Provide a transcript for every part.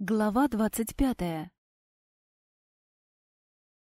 Глава двадцать пятая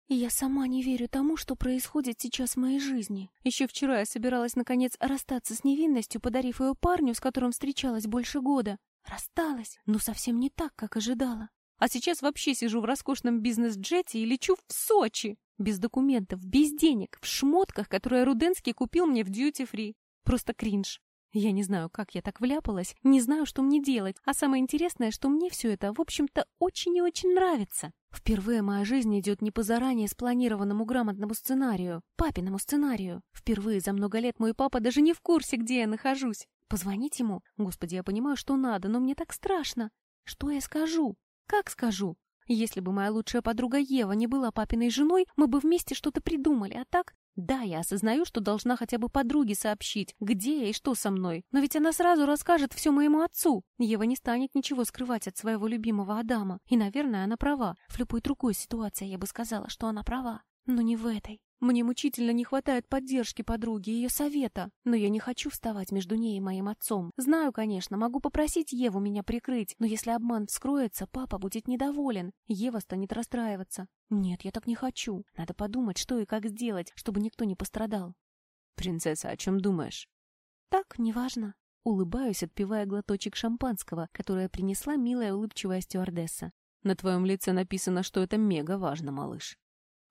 Я сама не верю тому, что происходит сейчас в моей жизни. Еще вчера я собиралась, наконец, расстаться с невинностью, подарив ее парню, с которым встречалась больше года. Рассталась, но совсем не так, как ожидала. А сейчас вообще сижу в роскошном бизнес-джете и лечу в Сочи. Без документов, без денег, в шмотках, которые Руденский купил мне в дьюти-фри. Просто кринж. Я не знаю, как я так вляпалась, не знаю, что мне делать, а самое интересное, что мне все это, в общем-то, очень и очень нравится. Впервые моя жизнь идет не по заранее спланированному грамотному сценарию, папиному сценарию. Впервые за много лет мой папа даже не в курсе, где я нахожусь. Позвонить ему? Господи, я понимаю, что надо, но мне так страшно. Что я скажу? Как скажу? Если бы моя лучшая подруга Ева не была папиной женой, мы бы вместе что-то придумали, а так да, я осознаю, что должна хотя бы подруге сообщить, где я и что со мной. Но ведь она сразу расскажет все моему отцу. Ева не станет ничего скрывать от своего любимого Адама. И, наверное, она права. В любой другой ситуации я бы сказала, что она права. Но не в этой. Мне мучительно не хватает поддержки подруги и ее совета, но я не хочу вставать между ней и моим отцом. Знаю, конечно, могу попросить Еву меня прикрыть, но если обман вскроется, папа будет недоволен, Ева станет расстраиваться. Нет, я так не хочу. Надо подумать, что и как сделать, чтобы никто не пострадал. «Принцесса, о чем думаешь?» «Так, неважно». Улыбаюсь, отпивая глоточек шампанского, которое принесла милая улыбчивая стюардесса. «На твоем лице написано, что это мега важно, малыш».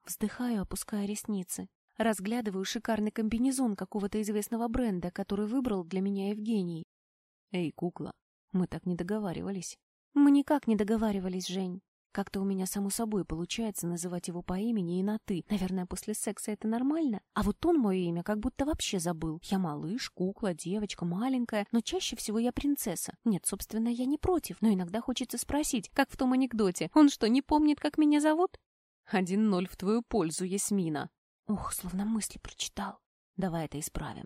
Вздыхаю, опуская ресницы. Разглядываю шикарный комбинезон какого-то известного бренда, который выбрал для меня Евгений. Эй, кукла, мы так не договаривались. Мы никак не договаривались, Жень. Как-то у меня само собой получается называть его по имени и на «ты». Наверное, после секса это нормально. А вот он мое имя как будто вообще забыл. Я малыш, кукла, девочка, маленькая, но чаще всего я принцесса. Нет, собственно, я не против, но иногда хочется спросить, как в том анекдоте. Он что, не помнит, как меня зовут? Один ноль в твою пользу, Ясмина. Ух, словно мысли прочитал. Давай это исправим.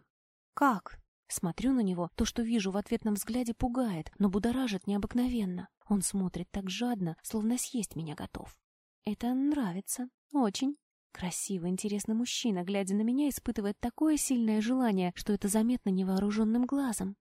Как? Смотрю на него, то, что вижу в ответном взгляде, пугает, но будоражит необыкновенно. Он смотрит так жадно, словно съесть меня готов. Это нравится. Очень. Красивый, интересный мужчина, глядя на меня, испытывает такое сильное желание, что это заметно невооруженным глазом.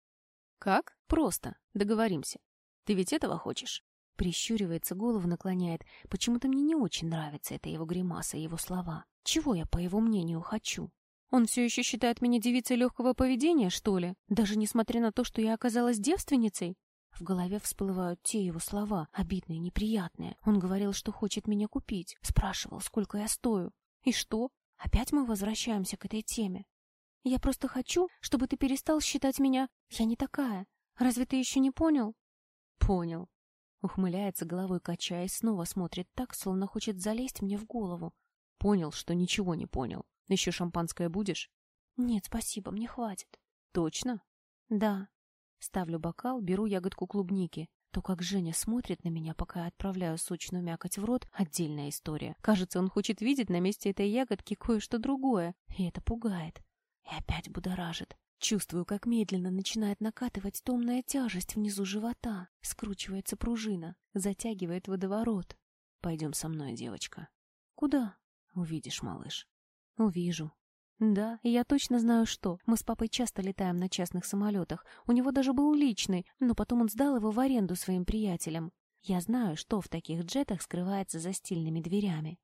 Как? Просто. Договоримся. Ты ведь этого хочешь? Прищуривается, голову наклоняет. Почему-то мне не очень нравится эта его гримаса, его слова. Чего я, по его мнению, хочу? Он все еще считает меня девицей легкого поведения, что ли? Даже несмотря на то, что я оказалась девственницей? В голове всплывают те его слова, обидные, неприятные. Он говорил, что хочет меня купить. Спрашивал, сколько я стою. И что? Опять мы возвращаемся к этой теме. Я просто хочу, чтобы ты перестал считать меня... Я не такая. Разве ты еще не понял? Понял. Ухмыляется головой, качаясь, снова смотрит так, словно хочет залезть мне в голову. Понял, что ничего не понял. Еще шампанское будешь? Нет, спасибо, мне хватит. Точно? Да. Ставлю бокал, беру ягодку клубники. То, как Женя смотрит на меня, пока я отправляю сочную мякоть в рот, отдельная история. Кажется, он хочет видеть на месте этой ягодки кое-что другое. И это пугает. И опять будоражит. Чувствую, как медленно начинает накатывать томная тяжесть внизу живота. Скручивается пружина, затягивает водоворот. Пойдем со мной, девочка. Куда? Увидишь, малыш. Увижу. Да, я точно знаю, что. Мы с папой часто летаем на частных самолетах. У него даже был личный, но потом он сдал его в аренду своим приятелям. Я знаю, что в таких джетах скрывается за стильными дверями.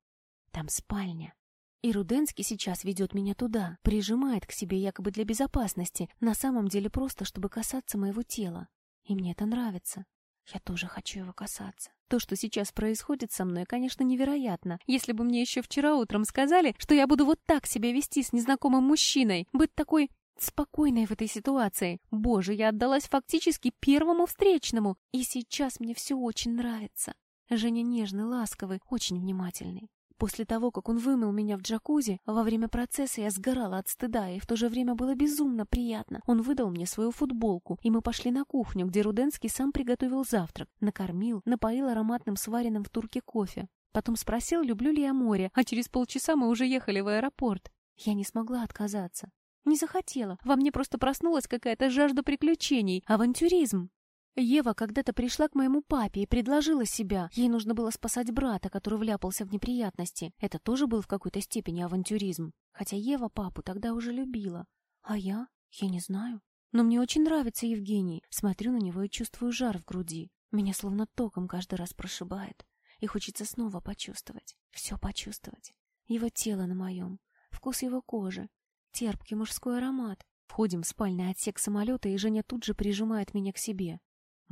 Там спальня. И Руденский сейчас ведет меня туда, прижимает к себе якобы для безопасности, на самом деле просто, чтобы касаться моего тела. И мне это нравится. Я тоже хочу его касаться. То, что сейчас происходит со мной, конечно, невероятно. Если бы мне еще вчера утром сказали, что я буду вот так себя вести с незнакомым мужчиной, быть такой спокойной в этой ситуации. Боже, я отдалась фактически первому встречному. И сейчас мне все очень нравится. Женя нежный, ласковый, очень внимательный. После того, как он вымыл меня в джакузи, во время процесса я сгорала от стыда, и в то же время было безумно приятно. Он выдал мне свою футболку, и мы пошли на кухню, где Руденский сам приготовил завтрак, накормил, напоил ароматным сваренным в турке кофе. Потом спросил, люблю ли я море, а через полчаса мы уже ехали в аэропорт. Я не смогла отказаться. Не захотела. Во мне просто проснулась какая-то жажда приключений, авантюризм. Ева когда-то пришла к моему папе и предложила себя. Ей нужно было спасать брата, который вляпался в неприятности. Это тоже был в какой-то степени авантюризм. Хотя Ева папу тогда уже любила. А я? Я не знаю. Но мне очень нравится Евгений. Смотрю на него и чувствую жар в груди. Меня словно током каждый раз прошибает. И хочется снова почувствовать, все почувствовать. Его тело на моем, вкус его кожи, терпкий мужской аромат. Входим в спальный отсек самолета, и Женя тут же прижимает меня к себе.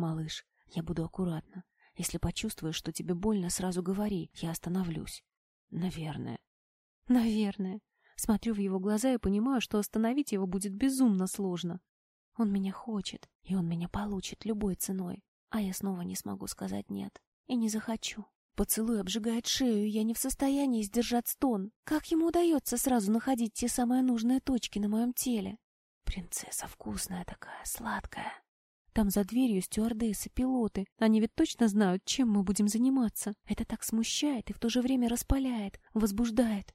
«Малыш, я буду аккуратно. Если почувствуешь, что тебе больно, сразу говори, я остановлюсь». «Наверное». «Наверное». Смотрю в его глаза и понимаю, что остановить его будет безумно сложно. Он меня хочет, и он меня получит любой ценой. А я снова не смогу сказать «нет». И не захочу. Поцелуй обжигает шею, и я не в состоянии сдержать стон. Как ему удается сразу находить те самые нужные точки на моем теле? Принцесса вкусная такая, сладкая. Там за дверью стюардессы, пилоты. Они ведь точно знают, чем мы будем заниматься. Это так смущает и в то же время распаляет, возбуждает.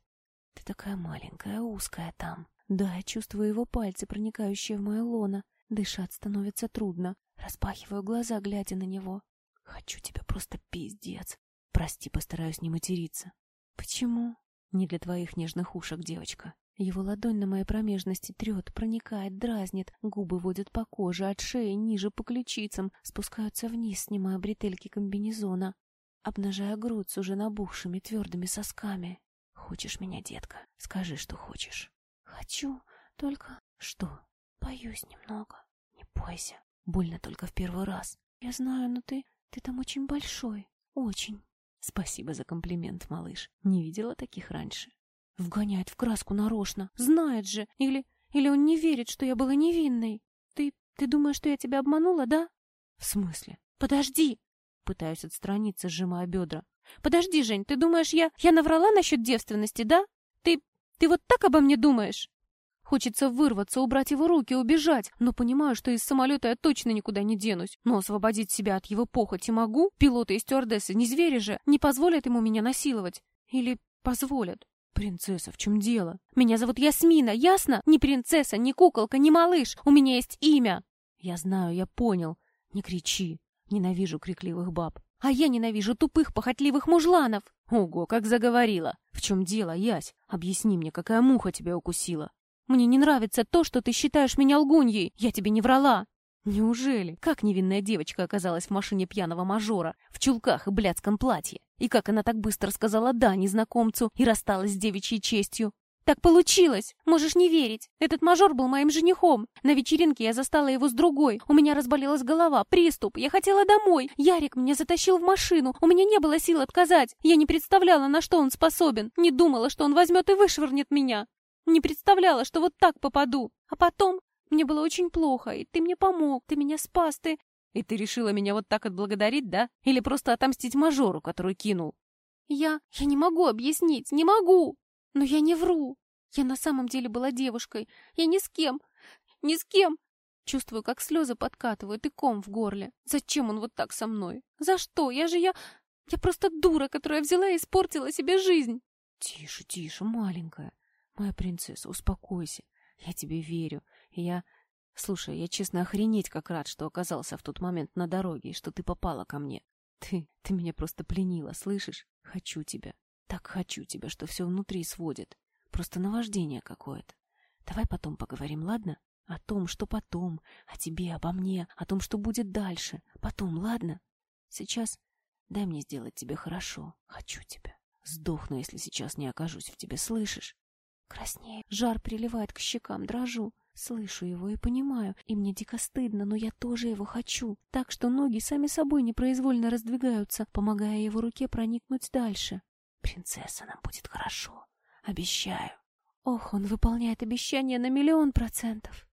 Ты такая маленькая, узкая там. Да, я чувствую его пальцы, проникающие в мое лоно. Дышать становится трудно. Распахиваю глаза, глядя на него. Хочу тебя просто пиздец. Прости, постараюсь не материться. Почему? Не для твоих нежных ушек, девочка. Его ладонь на моей промежности трет, проникает, дразнит, губы водят по коже, от шеи ниже по ключицам, спускаются вниз, снимая бретельки комбинезона, обнажая грудь с уже набухшими твердыми сосками. Хочешь меня, детка? Скажи, что хочешь. Хочу, только... Что? Боюсь немного. Не бойся. Больно только в первый раз. Я знаю, но ты... Ты там очень большой. Очень. Спасибо за комплимент, малыш. Не видела таких раньше. Вгоняет в краску нарочно. Знает же. Или... Или он не верит, что я была невинной. Ты... Ты думаешь, что я тебя обманула, да? В смысле? Подожди. Пытаюсь отстраниться, сжимая бедра. Подожди, Жень, ты думаешь, я... Я наврала насчет девственности, да? Ты... Ты вот так обо мне думаешь? Хочется вырваться, убрать его руки, убежать, но понимаю, что из самолета я точно никуда не денусь. Но освободить себя от его похоти могу? Пилоты и стюардессы, не звери же, не позволят ему меня насиловать. Или позволят? «Принцесса, в чем дело?» «Меня зовут Ясмина, ясно? Не принцесса, не куколка, не малыш. У меня есть имя!» «Я знаю, я понял. Не кричи. Ненавижу крикливых баб. А я ненавижу тупых, похотливых мужланов!» «Ого, как заговорила! В чем дело, Ясь? Объясни мне, какая муха тебя укусила?» «Мне не нравится то, что ты считаешь меня лгуньей. Я тебе не врала!» Неужели? Как невинная девочка оказалась в машине пьяного мажора, в чулках и блядском платье? И как она так быстро сказала «да» незнакомцу и рассталась с девичьей честью? Так получилось! Можешь не верить. Этот мажор был моим женихом. На вечеринке я застала его с другой. У меня разболелась голова, приступ. Я хотела домой. Ярик меня затащил в машину. У меня не было сил отказать. Я не представляла, на что он способен. Не думала, что он возьмет и вышвырнет меня. Не представляла, что вот так попаду. А потом мне было очень плохо, и ты мне помог, ты меня спас, ты...» «И ты решила меня вот так отблагодарить, да? Или просто отомстить мажору, который кинул?» «Я... я не могу объяснить, не могу! Но я не вру. Я на самом деле была девушкой. Я ни с кем, ни с кем...» Чувствую, как слезы подкатывают и ком в горле. Зачем он вот так со мной? За что? Я же я... Я просто дура, которая взяла и испортила себе жизнь. Тише, тише, маленькая. Моя принцесса, успокойся. Я тебе верю. Я... Слушай, я честно охренеть как рад, что оказался в тот момент на дороге, и что ты попала ко мне. Ты... ты меня просто пленила, слышишь? Хочу тебя. Так хочу тебя, что все внутри сводит. Просто наваждение какое-то. Давай потом поговорим, ладно? О том, что потом, о тебе, обо мне, о том, что будет дальше. Потом, ладно? Сейчас дай мне сделать тебе хорошо. Хочу тебя. Сдохну, если сейчас не окажусь в тебе, слышишь? Краснею. Жар приливает к щекам, дрожу. Слышу его и понимаю, и мне дико стыдно, но я тоже его хочу. Так что ноги сами собой непроизвольно раздвигаются, помогая его руке проникнуть дальше. Принцесса, нам будет хорошо. Обещаю. Ох, он выполняет обещание на миллион процентов.